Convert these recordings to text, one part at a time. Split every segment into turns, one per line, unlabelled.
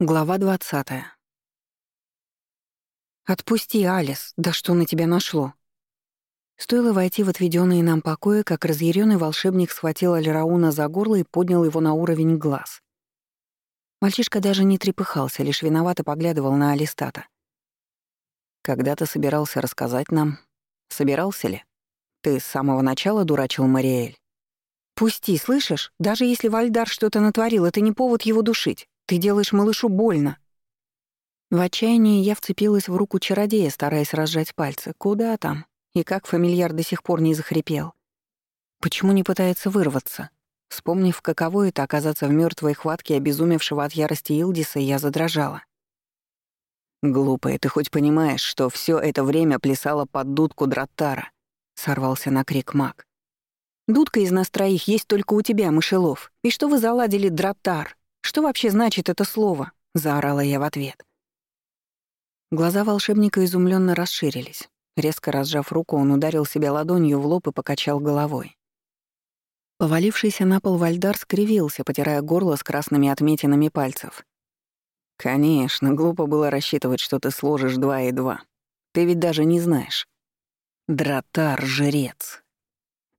Глава 20. «Отпусти, Алис, да что на тебя нашло?» Стоило войти в отведенные нам покои, как разъяренный волшебник схватил Альрауна за горло и поднял его на уровень глаз. Мальчишка даже не трепыхался, лишь виновато поглядывал на Алистата. «Когда ты собирался рассказать нам? Собирался ли? Ты с самого начала дурачил Мариэль?» «Пусти, слышишь? Даже если Вальдар что-то натворил, это не повод его душить. Ты делаешь малышу больно». В отчаянии я вцепилась в руку чародея, стараясь разжать пальцы. Куда там? И как фамильяр до сих пор не захрипел? Почему не пытается вырваться? Вспомнив, каково это оказаться в мертвой хватке обезумевшего от ярости Илдиса, я задрожала. «Глупая, ты хоть понимаешь, что все это время плясала под дудку Драттара?» — сорвался на крик маг. «Дудка из нас троих есть только у тебя, мышелов. И что вы заладили, Драттар?» Что вообще значит это слово?» — заорала я в ответ. Глаза волшебника изумленно расширились. Резко разжав руку, он ударил себя ладонью в лоб и покачал головой. Повалившийся на пол Вальдар скривился, потирая горло с красными отметинами пальцев. «Конечно, глупо было рассчитывать, что ты сложишь два и два. Ты ведь даже не знаешь. Дратар — жрец.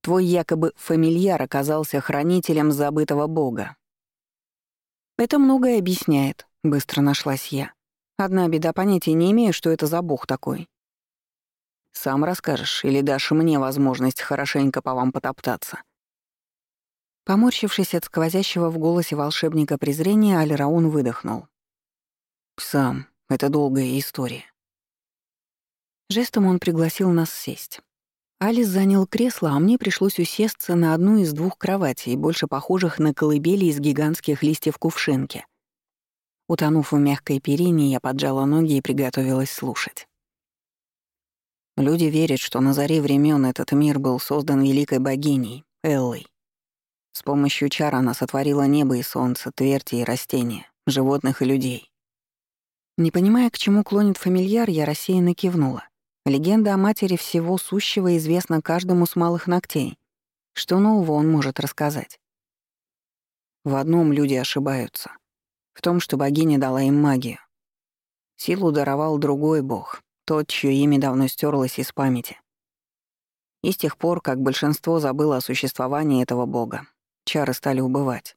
Твой якобы фамильяр оказался хранителем забытого бога, «Это многое объясняет», — быстро нашлась я. «Одна беда, понятия не имею, что это за бог такой». «Сам расскажешь или дашь мне возможность хорошенько по вам потоптаться?» Поморщившись от сквозящего в голосе волшебника презрения, Алираун выдохнул. «Сам, это долгая история». Жестом он пригласил нас сесть. Алис занял кресло, а мне пришлось усесться на одну из двух кроватей, больше похожих на колыбели из гигантских листьев кувшинки. Утонув в мягкой перине, я поджала ноги и приготовилась слушать. Люди верят, что на заре времен этот мир был создан великой богиней, Эллой. С помощью чар она сотворила небо и солнце, тверди и растения, животных и людей. Не понимая, к чему клонит фамильяр, я рассеянно кивнула. Легенда о матери всего сущего известна каждому с малых ногтей. Что нового он может рассказать? В одном люди ошибаются. В том, что богиня дала им магию. Силу даровал другой бог, тот, чье имя давно стерлось из памяти. И с тех пор, как большинство забыло о существовании этого бога, чары стали убывать.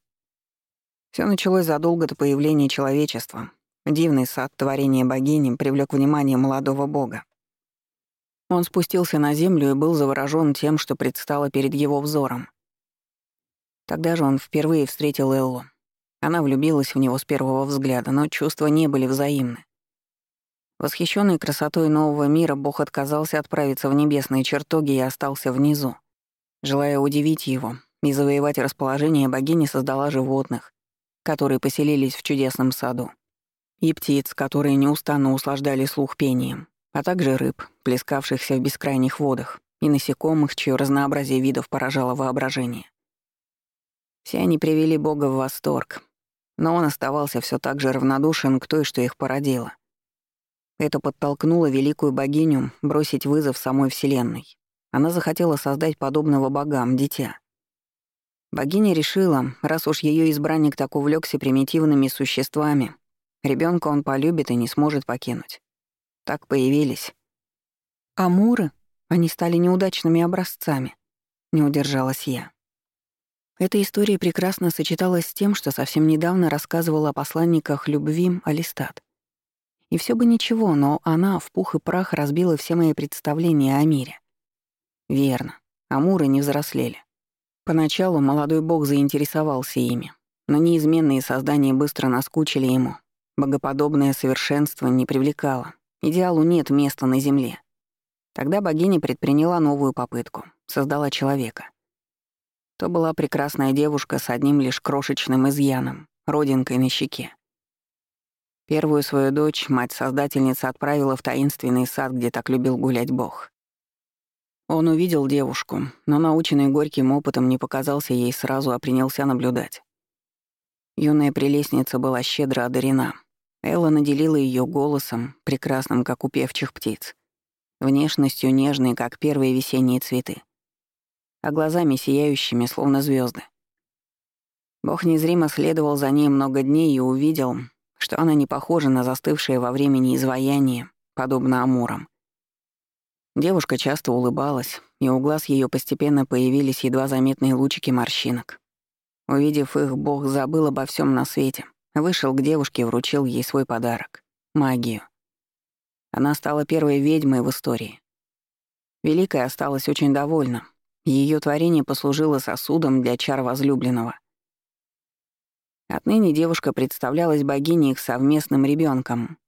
Все началось задолго до появления человечества. Дивный сад творения богини привлек внимание молодого бога. Он спустился на землю и был заворожён тем, что предстало перед его взором. Тогда же он впервые встретил Эллу. Она влюбилась в него с первого взгляда, но чувства не были взаимны. Восхищенный красотой нового мира, Бог отказался отправиться в небесные чертоги и остался внизу. Желая удивить его и завоевать расположение, богиня создала животных, которые поселились в чудесном саду, и птиц, которые неустанно услаждали слух пением а также рыб, плескавшихся в бескрайних водах, и насекомых, чье разнообразие видов поражало воображение. Все они привели Бога в восторг, но он оставался все так же равнодушен к той, что их породило. Это подтолкнуло великую богиню бросить вызов самой Вселенной. Она захотела создать подобного богам дитя. Богиня решила, раз уж ее избранник так увлекся примитивными существами, ребенка он полюбит и не сможет покинуть. Так появились. Амуры, они стали неудачными образцами. Не удержалась я. Эта история прекрасно сочеталась с тем, что совсем недавно рассказывала о посланниках любви Алистат. И все бы ничего, но она в пух и прах разбила все мои представления о мире. Верно, амуры не взрослели. Поначалу молодой бог заинтересовался ими, но неизменные создания быстро наскучили ему. Богоподобное совершенство не привлекало, Идеалу нет места на Земле. Тогда богиня предприняла новую попытку, создала человека. То была прекрасная девушка с одним лишь крошечным изъяном, родинкой на щеке. Первую свою дочь мать-создательница отправила в таинственный сад, где так любил гулять Бог. Он увидел девушку, но, наученный горьким опытом, не показался ей сразу, а принялся наблюдать. Юная прелестница была щедро одарена, Элла наделила ее голосом, прекрасным, как у певчих птиц, внешностью нежной, как первые весенние цветы, а глазами сияющими, словно звезды. Бог незримо следовал за ней много дней и увидел, что она не похожа на застывшее во времени изваяние, подобно амурам. Девушка часто улыбалась, и у глаз ее постепенно появились едва заметные лучики морщинок. Увидев их, Бог забыл обо всем на свете, вышел к девушке и вручил ей свой подарок — магию. Она стала первой ведьмой в истории. Великая осталась очень довольна. Ее творение послужило сосудом для чар возлюбленного. Отныне девушка представлялась богиней их совместным ребенком.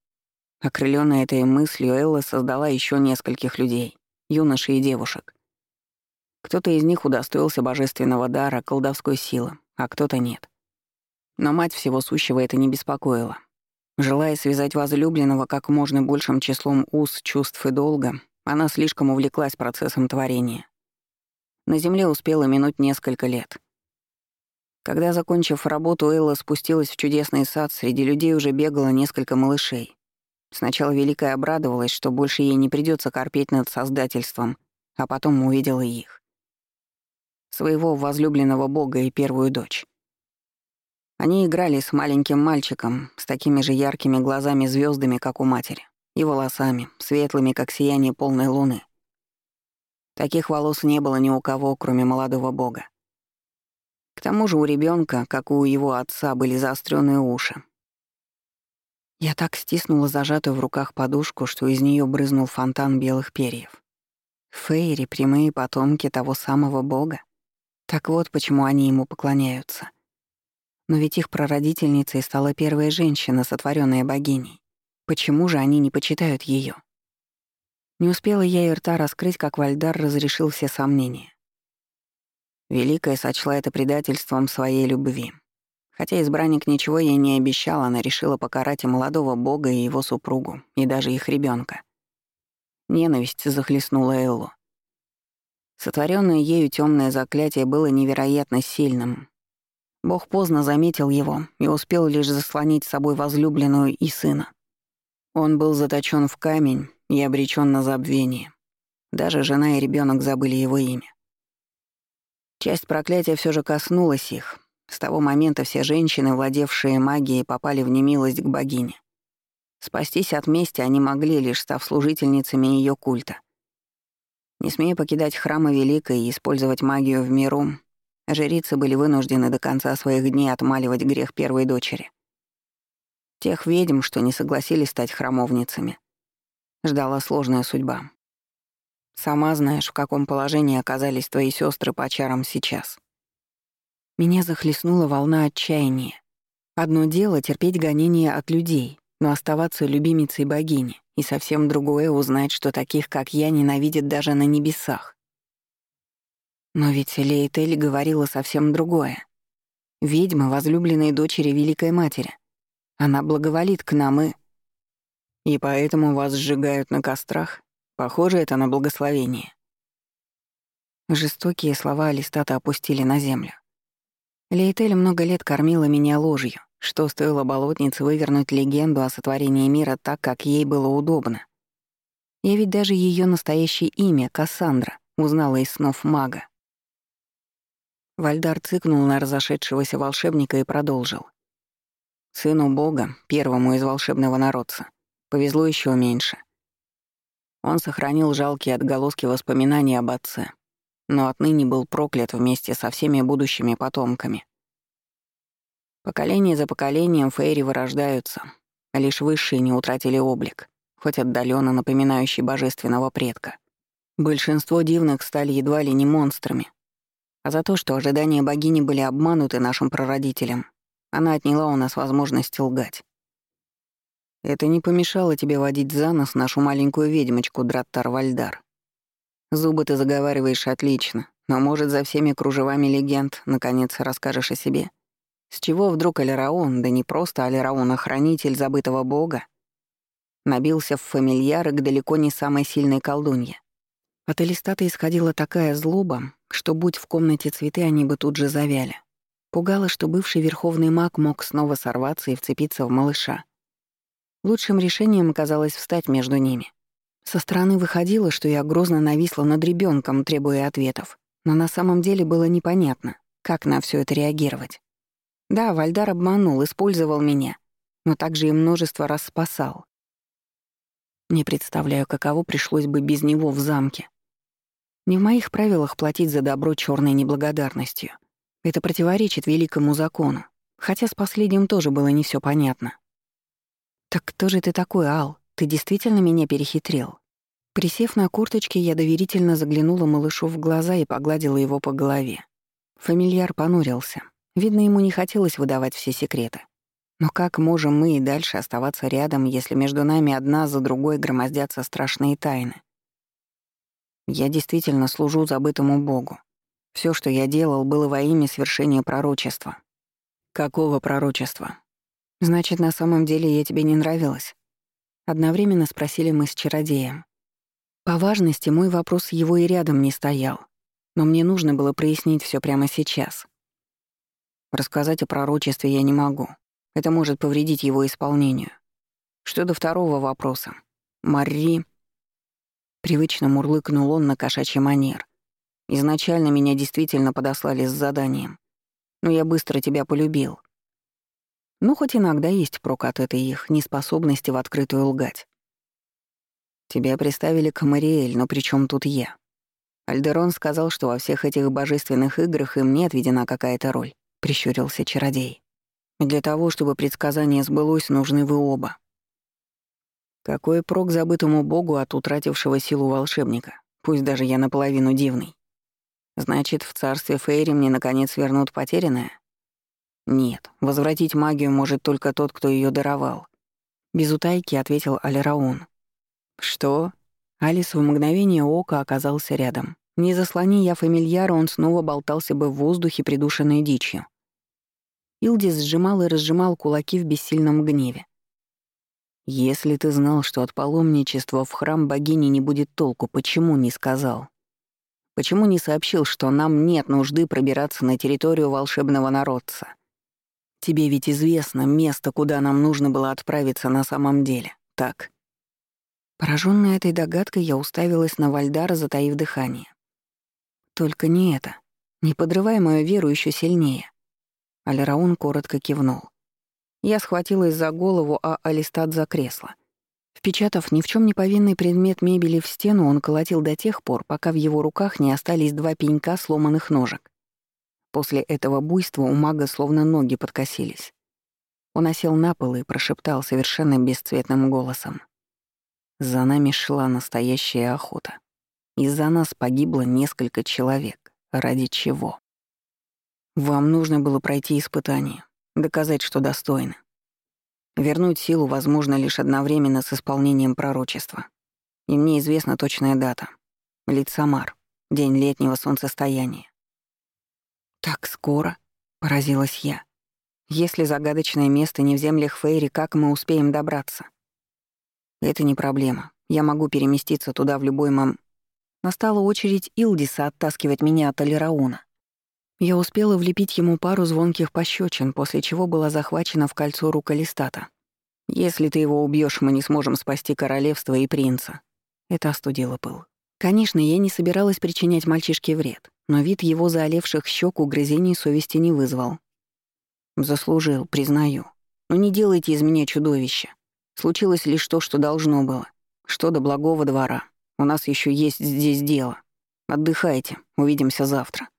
Окрыленная этой мыслью, Элла создала еще нескольких людей, юношей и девушек. Кто-то из них удостоился божественного дара, колдовской силы, а кто-то нет. Но мать всего сущего это не беспокоила. Желая связать возлюбленного как можно большим числом уз, чувств и долга, она слишком увлеклась процессом творения. На земле успела минуть несколько лет. Когда, закончив работу, Элла спустилась в чудесный сад, среди людей уже бегало несколько малышей. Сначала Великая обрадовалась, что больше ей не придется корпеть над создательством, а потом увидела их. Своего возлюбленного бога и первую дочь. Они играли с маленьким мальчиком, с такими же яркими глазами звездами, как у матери, и волосами, светлыми, как сияние полной луны. Таких волос не было ни у кого, кроме молодого бога. К тому же у ребенка, как и у его отца, были заостренные уши. Я так стиснула зажатую в руках подушку, что из нее брызнул фонтан белых перьев. Фейри — прямые потомки того самого бога. Так вот, почему они ему поклоняются. Но ведь их прародительницей стала первая женщина, сотворенная богиней. Почему же они не почитают ее? Не успела я и рта раскрыть, как Вальдар разрешил все сомнения. Великая сочла это предательством своей любви. Хотя избранник ничего ей не обещал, она решила покарать и молодого бога, и его супругу, и даже их ребенка. Ненависть захлестнула Эллу. Сотворенное ею темное заклятие было невероятно сильным, Бог поздно заметил его и успел лишь заслонить с собой возлюбленную и сына. Он был заточен в камень и обречен на забвение. Даже жена и ребенок забыли его имя. Часть проклятия все же коснулась их. С того момента все женщины, владевшие магией, попали в немилость к богине. Спастись от мести они могли, лишь став служительницами ее культа. Не смея покидать храмы Великой и использовать магию в миру, Жрицы были вынуждены до конца своих дней отмаливать грех первой дочери. Тех ведьм, что не согласились стать храмовницами, ждала сложная судьба. Сама знаешь, в каком положении оказались твои сестры по чарам сейчас. Меня захлестнула волна отчаяния. Одно дело — терпеть гонения от людей, но оставаться любимицей богини, и совсем другое — узнать, что таких, как я, ненавидят даже на небесах. Но ведь Лейтель говорила совсем другое. Ведьма — возлюбленной дочери Великой Матери. Она благоволит к нам и... И поэтому вас сжигают на кострах? Похоже это на благословение. Жестокие слова Алистата опустили на землю. Лейтель много лет кормила меня ложью, что стоило болотнице вывернуть легенду о сотворении мира так, как ей было удобно. Я ведь даже ее настоящее имя, Кассандра, узнала из снов мага. Вальдар цыкнул на разошедшегося волшебника и продолжил. Сыну бога, первому из волшебного народца, повезло еще меньше. Он сохранил жалкие отголоски воспоминаний об отце, но отныне был проклят вместе со всеми будущими потомками. Поколение за поколением Фейри вырождаются, а лишь высшие не утратили облик, хоть отдаленно напоминающий божественного предка. Большинство дивных стали едва ли не монстрами, а за то, что ожидания богини были обмануты нашим прародителем, она отняла у нас возможность лгать. Это не помешало тебе водить за нос нашу маленькую ведьмочку Драттар Вальдар. Зубы ты заговариваешь отлично, но, может, за всеми кружевами легенд наконец расскажешь о себе? С чего вдруг Алираун, да не просто Алираун, а хранитель забытого бога, набился в фамильяры к далеко не самой сильной колдунье? От Элистата исходила такая злоба, что, будь в комнате цветы, они бы тут же завяли. Пугало, что бывший верховный маг мог снова сорваться и вцепиться в малыша. Лучшим решением оказалось встать между ними. Со стороны выходило, что я грозно нависла над ребенком, требуя ответов, но на самом деле было непонятно, как на все это реагировать. Да, Вальдар обманул, использовал меня. но также и множество раз спасал. Не представляю, каково пришлось бы без него в замке. Не в моих правилах платить за добро черной неблагодарностью. Это противоречит великому закону, хотя с последним тоже было не все понятно. «Так кто же ты такой, Ал? Ты действительно меня перехитрил?» Присев на курточке, я доверительно заглянула малышу в глаза и погладила его по голове. Фамильяр понурился. Видно, ему не хотелось выдавать все секреты. Но как можем мы и дальше оставаться рядом, если между нами одна за другой громоздятся страшные тайны? Я действительно служу забытому Богу. Все, что я делал, было во имя свершения пророчества. Какого пророчества? Значит, на самом деле я тебе не нравилась? Одновременно спросили мы с чародеем. По важности мой вопрос его и рядом не стоял, но мне нужно было прояснить все прямо сейчас. Рассказать о пророчестве я не могу. Это может повредить его исполнению. Что до второго вопроса. Мари... Привычно мурлыкнул он на кошачий манер. Изначально меня действительно подослали с заданием. Но я быстро тебя полюбил. Ну, хоть иногда есть прок от этой их неспособности в открытую лгать. Тебя приставили к Мариэль, но при чем тут я? Альдерон сказал, что во всех этих божественных играх им не отведена какая-то роль, прищурился чародей. Для того, чтобы предсказание сбылось, нужны вы оба. Какой прок забытому богу от утратившего силу волшебника, пусть даже я наполовину дивный? Значит, в царстве Фейри мне наконец вернут потерянное? Нет, возвратить магию может только тот, кто ее даровал. Без утайки ответил Алираун. Что? Алис в мгновение ока оказался рядом. Не заслони я фамильяра, он снова болтался бы в воздухе, придушенной дичью. Илдис сжимал и разжимал кулаки в бессильном гневе. «Если ты знал, что от паломничества в храм богини не будет толку, почему не сказал? Почему не сообщил, что нам нет нужды пробираться на территорию волшебного народца? Тебе ведь известно место, куда нам нужно было отправиться на самом деле, так?» Поражённая этой догадкой, я уставилась на Вальдара, затаив дыхание. «Только не это. Не подрывай мою веру еще сильнее. Алираун коротко кивнул. Я схватилась за голову, а Алистат за кресло. Впечатав ни в чем не повинный предмет мебели в стену, он колотил до тех пор, пока в его руках не остались два пенька сломанных ножек. После этого буйства у мага словно ноги подкосились. Он осел на пол и прошептал совершенно бесцветным голосом. «За нами шла настоящая охота. Из-за нас погибло несколько человек. Ради чего?» Вам нужно было пройти испытание, доказать, что достойны. Вернуть силу возможно лишь одновременно с исполнением пророчества. И мне известна точная дата. Лицамар, день летнего солнцестояния. «Так скоро?» — поразилась я. «Если загадочное место не в землях Фейри, как мы успеем добраться?» «Это не проблема. Я могу переместиться туда в любой мом...» Настала очередь Илдиса оттаскивать меня от Алирауна. Я успела влепить ему пару звонких пощечин, после чего была захвачена в кольцо рук Алистата. «Если ты его убьешь, мы не сможем спасти королевство и принца». Это остудило пыл. Конечно, я не собиралась причинять мальчишке вред, но вид его заолевших щек угрызений совести не вызвал. Заслужил, признаю. Но не делайте из меня чудовище. Случилось лишь то, что должно было. Что до благого двора. У нас еще есть здесь дело. Отдыхайте, увидимся завтра.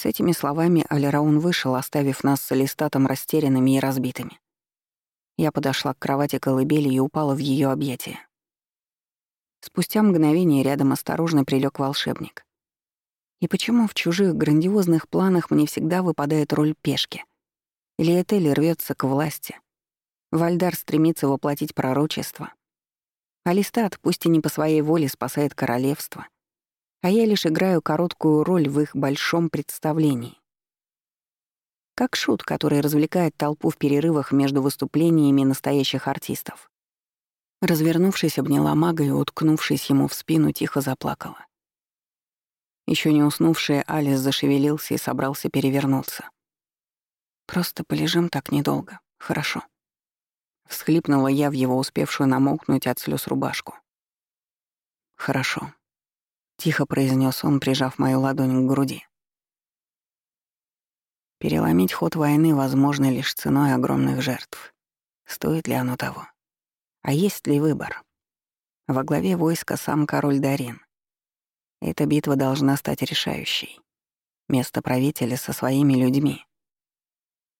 С этими словами Алираун вышел, оставив нас с Алистатом растерянными и разбитыми. Я подошла к кровати колыбели и упала в ее объятия. Спустя мгновение рядом осторожно прилег волшебник. И почему в чужих грандиозных планах мне всегда выпадает роль пешки? Или Этель рвется к власти? Вальдар стремится воплотить пророчество. Алистат, пусть и не по своей воле, спасает королевство — а я лишь играю короткую роль в их большом представлении. Как шут, который развлекает толпу в перерывах между выступлениями настоящих артистов. Развернувшись, обняла мага и, уткнувшись ему в спину, тихо заплакала. Еще не уснувший Алис зашевелился и собрался перевернуться. «Просто полежим так недолго, хорошо?» Всхлипнула я в его успевшую намокнуть от слез рубашку. «Хорошо», Тихо произнес он, прижав мою ладонь к груди. Переломить ход войны возможно лишь ценой огромных жертв. Стоит ли оно того? А есть ли выбор? Во главе войска сам король Дарин. Эта битва должна стать решающей. Место правителя со своими людьми.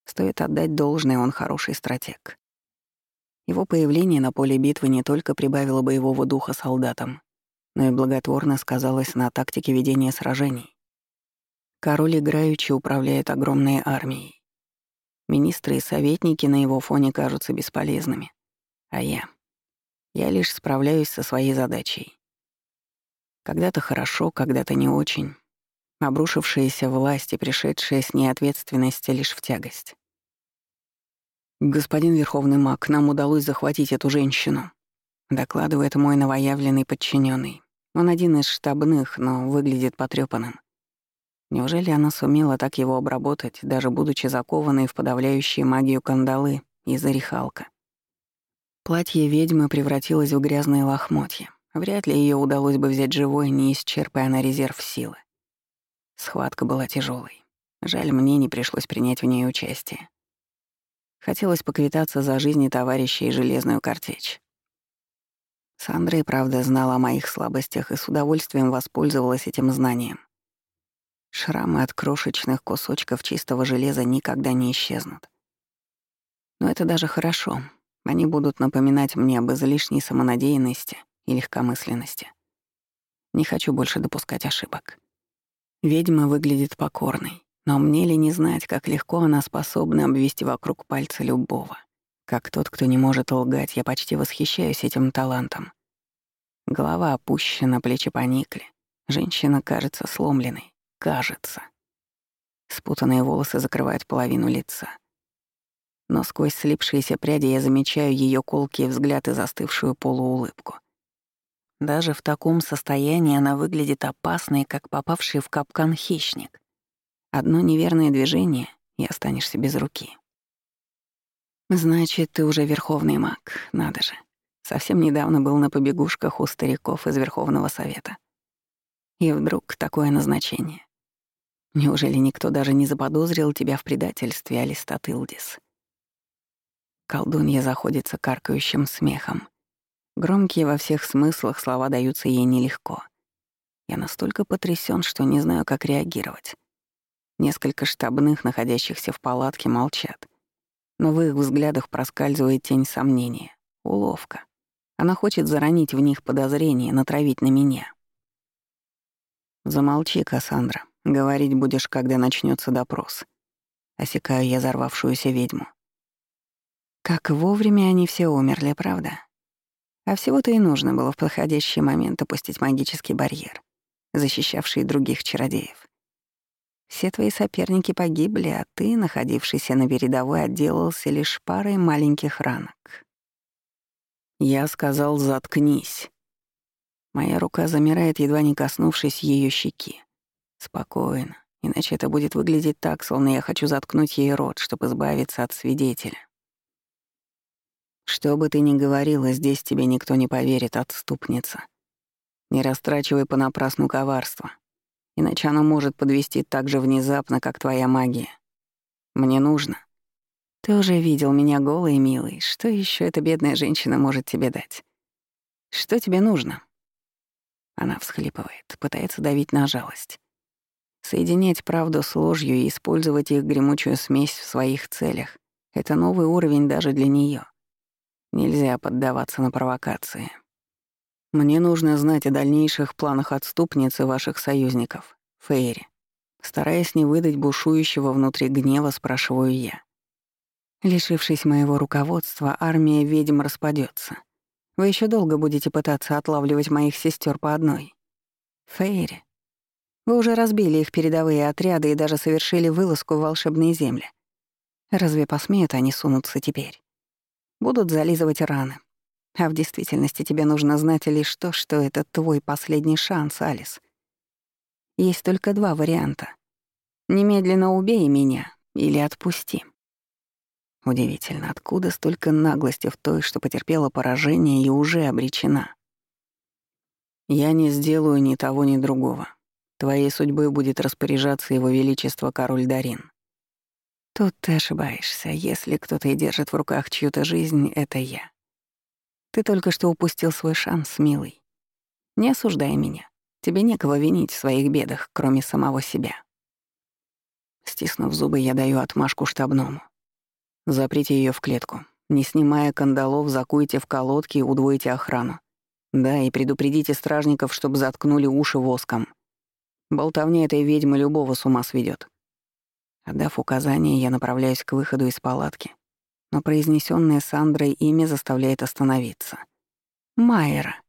Стоит отдать должное, он хороший стратег. Его появление на поле битвы не только прибавило боевого духа солдатам, но и благотворно сказалось на тактике ведения сражений. Король играючи управляет огромной армией. Министры и советники на его фоне кажутся бесполезными. А я? Я лишь справляюсь со своей задачей. Когда-то хорошо, когда-то не очень. Обрушившаяся власть и пришедшая с ней ответственность лишь в тягость. «Господин Верховный маг, нам удалось захватить эту женщину», — докладывает мой новоявленный подчиненный. Он один из штабных, но выглядит потрёпанным. Неужели она сумела так его обработать, даже будучи закованной в подавляющие магию кандалы и зарихалка? Платье ведьмы превратилось в грязные лохмотья. Вряд ли ее удалось бы взять живой, не исчерпая на резерв силы. Схватка была тяжелой. Жаль, мне не пришлось принять в ней участие. Хотелось поквитаться за жизни товарища и железную картечь. Сандра и правда знала о моих слабостях и с удовольствием воспользовалась этим знанием. Шрамы от крошечных кусочков чистого железа никогда не исчезнут. Но это даже хорошо. Они будут напоминать мне об излишней самонадеянности и легкомысленности. Не хочу больше допускать ошибок. Ведьма выглядит покорной, но мне ли не знать, как легко она способна обвести вокруг пальца любого. Как тот, кто не может лгать, я почти восхищаюсь этим талантом. Голова опущена, плечи поникли. Женщина кажется сломленной. Кажется. Спутанные волосы закрывают половину лица. Но сквозь слипшиеся пряди я замечаю ее колкий взгляд и застывшую полуулыбку. Даже в таком состоянии она выглядит опасной, как попавший в капкан хищник. Одно неверное движение — и останешься без руки. Значит, ты уже верховный маг, надо же. Совсем недавно был на побегушках у стариков из Верховного Совета. И вдруг такое назначение. Неужели никто даже не заподозрил тебя в предательстве, Алистатылдис? Колдунья заходится каркающим смехом. Громкие во всех смыслах слова даются ей нелегко. Я настолько потрясен, что не знаю, как реагировать. Несколько штабных, находящихся в палатке, молчат. Но в их взглядах проскальзывает тень сомнения. Уловка. Она хочет заронить в них подозрение, натравить на меня. Замолчи, Кассандра. Говорить будешь, когда начнется допрос. Осекаю я взорвавшуюся ведьму. Как вовремя они все умерли, правда? А всего-то и нужно было в подходящий момент опустить магический барьер, защищавший других чародеев. Все твои соперники погибли, а ты, находившийся на передовой, отделался лишь парой маленьких ранок. Я сказал «заткнись». Моя рука замирает, едва не коснувшись ее щеки. Спокойно, иначе это будет выглядеть так, словно я хочу заткнуть ей рот, чтобы избавиться от свидетеля. Что бы ты ни говорила, здесь тебе никто не поверит, отступница. Не растрачивай понапрасну коварство, иначе оно может подвести так же внезапно, как твоя магия. Мне нужно. Ты уже видел меня голой и милой. Что еще эта бедная женщина может тебе дать? Что тебе нужно? Она всхлипывает, пытается давить на жалость. Соединять правду с ложью и использовать их гремучую смесь в своих целях — это новый уровень даже для нее. Нельзя поддаваться на провокации. Мне нужно знать о дальнейших планах отступниц и ваших союзников, Фейри. Стараясь не выдать бушующего внутри гнева, спрашиваю я. Лишившись моего руководства, армия ведьм распадется. Вы еще долго будете пытаться отлавливать моих сестер по одной. Фейри, вы уже разбили их передовые отряды и даже совершили вылазку в волшебные земли. Разве посмеют они сунуться теперь? Будут зализывать раны. А в действительности тебе нужно знать лишь то, что это твой последний шанс, Алис. Есть только два варианта. Немедленно убей меня или отпусти. Удивительно, откуда столько наглости в той, что потерпела поражение и уже обречена. Я не сделаю ни того, ни другого. Твоей судьбой будет распоряжаться его величество король Дарин. Тут ты ошибаешься. Если кто-то и держит в руках чью-то жизнь, это я. Ты только что упустил свой шанс, милый. Не осуждай меня. Тебе некого винить в своих бедах, кроме самого себя. Стиснув зубы, я даю отмашку штабному. Заприте ее в клетку. Не снимая кандалов, закуйте в колодки и удвойте охрану. Да, и предупредите стражников, чтобы заткнули уши воском. Болтовня этой ведьмы любого с ума сведет. Отдав указание, я направляюсь к выходу из палатки, но произнесенное Сандрой имя заставляет остановиться. Майера.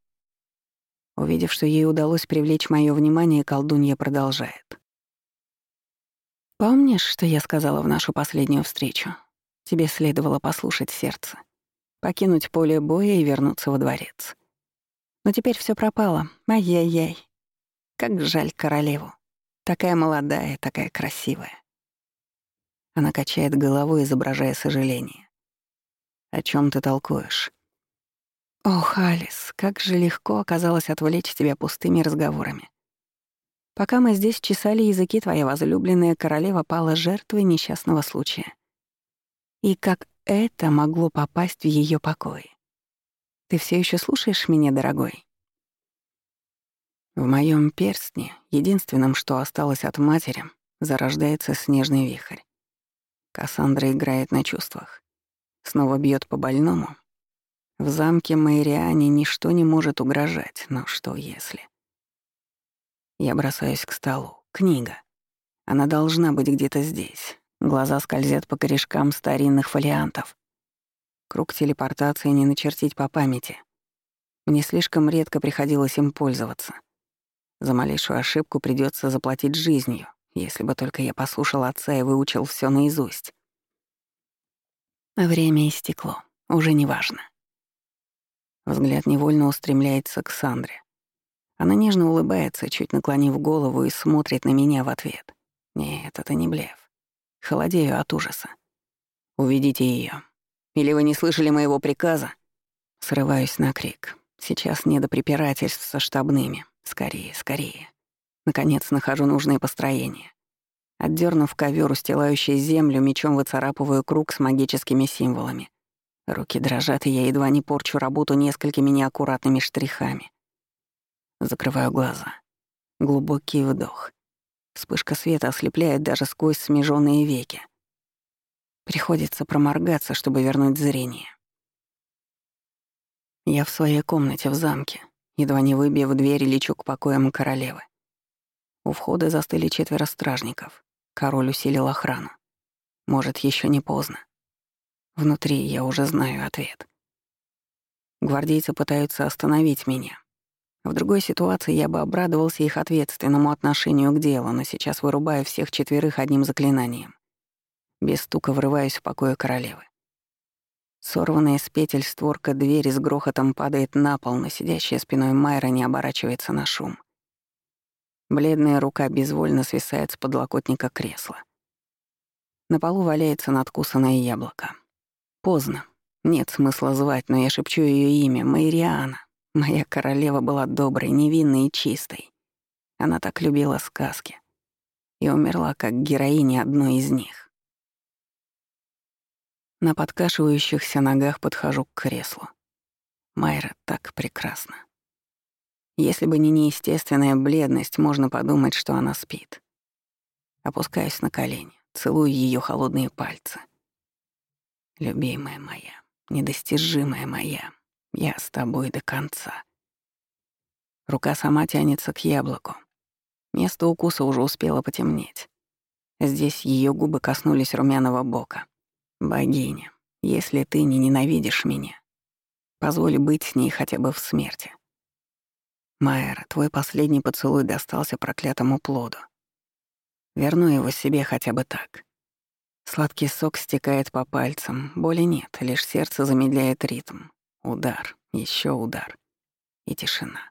Увидев, что ей удалось привлечь мое внимание, колдунья продолжает. «Помнишь, что я сказала в нашу последнюю встречу? Тебе следовало послушать сердце, покинуть поле боя и вернуться во дворец. Но теперь все пропало. Ай-яй-яй. Как жаль королеву. Такая молодая, такая красивая. Она качает головой, изображая сожаление. «О чем ты толкуешь?» «Ох, Алис, как же легко оказалось отвлечь тебя пустыми разговорами. Пока мы здесь чесали языки, твоя возлюбленная королева пала жертвой несчастного случая. И как это могло попасть в ее покой? Ты все еще слушаешь меня, дорогой?» В моем перстне, единственном, что осталось от матери, зарождается снежный вихрь. Кассандра играет на чувствах. Снова бьет по больному. В замке Майриане ничто не может угрожать, но что если? Я бросаюсь к столу. Книга. Она должна быть где-то здесь. Глаза скользят по корешкам старинных фолиантов. Круг телепортации не начертить по памяти. Мне слишком редко приходилось им пользоваться. За малейшую ошибку придется заплатить жизнью, если бы только я послушал отца и выучил все наизусть. Время истекло, уже не важно. Взгляд невольно устремляется к Сандре. Она нежно улыбается, чуть наклонив голову и смотрит на меня в ответ. Нет, это не блеф. Холодею от ужаса. Уведите ее. Или вы не слышали моего приказа? Срываюсь на крик. Сейчас не до препирательств со штабными. Скорее, скорее. Наконец нахожу нужное построение. Отдернув ковер, устилающий землю, мечом выцарапываю круг с магическими символами. Руки дрожат, и я едва не порчу работу несколькими неаккуратными штрихами. Закрываю глаза. Глубокий вдох. Вспышка света ослепляет даже сквозь смежённые веки. Приходится проморгаться, чтобы вернуть зрение. Я в своей комнате в замке. Едва не выбив дверь, лечу к покоям королевы. У входа застыли четверо стражников. Король усилил охрану. Может, еще не поздно. Внутри я уже знаю ответ. Гвардейцы пытаются остановить меня. В другой ситуации я бы обрадовался их ответственному отношению к делу, но сейчас вырубаю всех четверых одним заклинанием. Без стука врываюсь в покое королевы. Сорванная с петель створка двери с грохотом падает на пол, но сидящая спиной Майра не оборачивается на шум. Бледная рука безвольно свисает с подлокотника кресла. На полу валяется надкусанное яблоко. Поздно. Нет смысла звать, но я шепчу ее имя — Майриана. Моя королева была доброй, невинной и чистой. Она так любила сказки. И умерла как героиня одной из них. На подкашивающихся ногах подхожу к креслу. Майра так прекрасна. Если бы не неестественная бледность, можно подумать, что она спит. Опускаюсь на колени, целую ее холодные пальцы. Любимая моя, недостижимая моя, я с тобой до конца. Рука сама тянется к яблоку. Место укуса уже успело потемнеть. Здесь ее губы коснулись румяного бока. Богиня, если ты не ненавидишь меня, позволь быть с ней хотя бы в смерти. Майер, твой последний поцелуй достался проклятому плоду. Верну его себе хотя бы так. Сладкий сок стекает по пальцам, боли нет, лишь сердце замедляет ритм. Удар, еще удар. И тишина.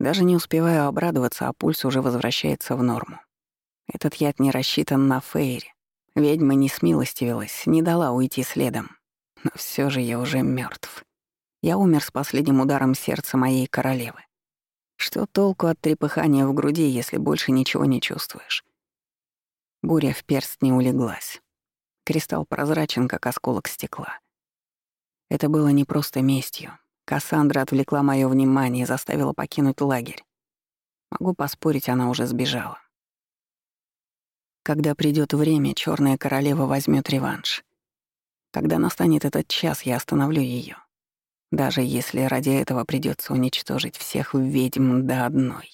Даже не успеваю обрадоваться, а пульс уже возвращается в норму. Этот яд не рассчитан на Фейри. Ведьма не смилостивилась, не дала уйти следом. Но все же я уже мертв. Я умер с последним ударом сердца моей королевы. Что толку от трепыхания в груди, если больше ничего не чувствуешь? Буря в перст не улеглась. Кристалл прозрачен, как осколок стекла. Это было не просто местью. Кассандра отвлекла мое внимание и заставила покинуть лагерь. Могу поспорить, она уже сбежала. Когда придет время, черная королева возьмет реванш. Когда настанет этот час, я остановлю ее, Даже если ради этого придется уничтожить всех ведьм до одной.